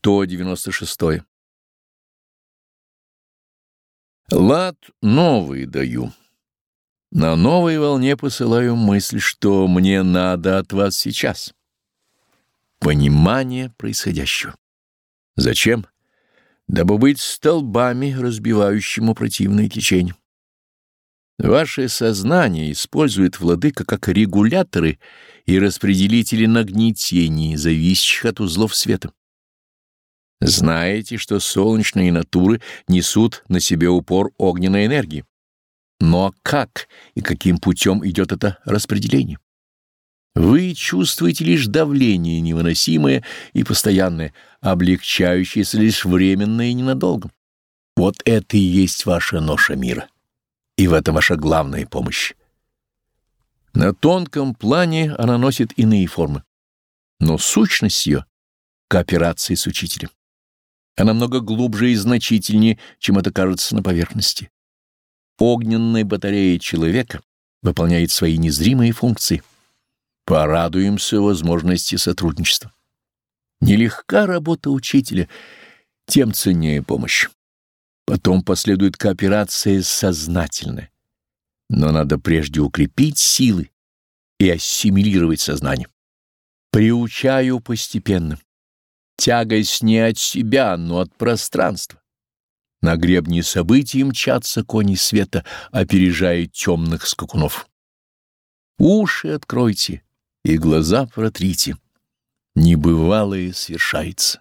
196. Лад новый даю. На новой волне посылаю мысль, что мне надо от вас сейчас. Понимание происходящего. Зачем? Дабы быть столбами, разбивающему противное течение. Ваше сознание использует владыка как регуляторы и распределители нагнетений, зависящих от узлов света. Знаете, что солнечные натуры несут на себе упор огненной энергии. Но как и каким путем идет это распределение? Вы чувствуете лишь давление невыносимое и постоянное, облегчающееся лишь временно и ненадолго. Вот это и есть ваша ноша мира. И в этом ваша главная помощь. На тонком плане она носит иные формы, но сущность ее — кооперации с учителем. Она много глубже и значительнее, чем это кажется на поверхности. Огненная батарея человека выполняет свои незримые функции. Порадуемся возможности сотрудничества. Нелегка работа учителя, тем ценнее помощь. Потом последует кооперация сознательная. Но надо прежде укрепить силы и ассимилировать сознание. Приучаю постепенно. Тягость не от себя, но от пространства. На гребне событий мчатся кони света, опережая темных скакунов. Уши откройте и глаза протрите. Небывалое свершается.